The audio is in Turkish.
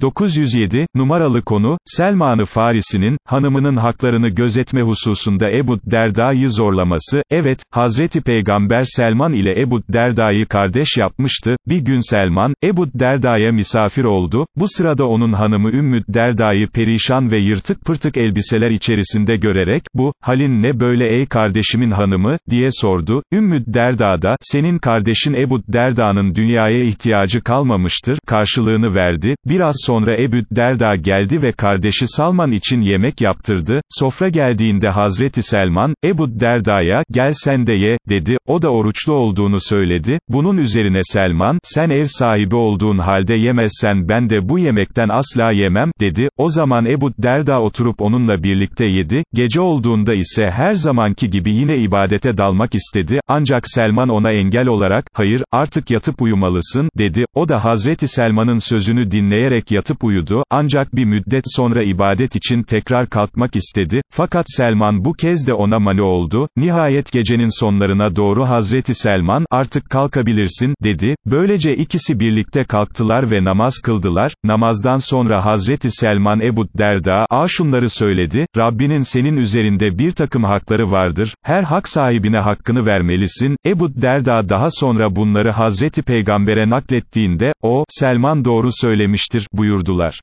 907, numaralı konu, Selman-ı Farisi'nin, hanımının haklarını gözetme hususunda Ebu Derda'yı zorlaması, evet, Hazreti Peygamber Selman ile Ebu Derda'yı kardeş yapmıştı, bir gün Selman, Ebu Derda'ya misafir oldu, bu sırada onun hanımı Ümmü Derda'yı perişan ve yırtık pırtık elbiseler içerisinde görerek, bu, halin ne böyle ey kardeşimin hanımı, diye sordu, Ümmü Derda da, senin kardeşin Ebu Derda'nın dünyaya ihtiyacı kalmamıştır, karşılığını verdi, biraz sonra Ebu Derda geldi ve kardeşi Salman için yemek yaptırdı, sofra geldiğinde Hazreti Selman, Ebu Derda'ya, gel sen de ye, dedi, o da oruçlu olduğunu söyledi, bunun üzerine Selman, sen ev sahibi olduğun halde yemezsen ben de bu yemekten asla yemem, dedi, o zaman Ebu Derda oturup onunla birlikte yedi, gece olduğunda ise her zamanki gibi yine ibadete dalmak istedi, ancak Selman ona engel olarak, hayır, artık yatıp uyumalısın, dedi, o da Hazreti Selman'ın sözünü dinleyerek yatıp uyudu, ancak bir müddet sonra ibadet için tekrar kalkmak istedi, fakat Selman bu kez de ona mani oldu, nihayet gecenin sonlarına doğru Hazreti Selman, artık kalkabilirsin, dedi, böylece ikisi birlikte kalktılar ve namaz kıldılar, namazdan sonra Hazreti Selman Ebu Derda, a şunları söyledi, Rabbinin senin üzerinde bir takım hakları vardır, her hak sahibine hakkını vermelisin, Ebu Derda daha sonra bunları Hazreti Peygamber'e naklettiğinde, o, Selman doğru söylemiştir, buyurdular.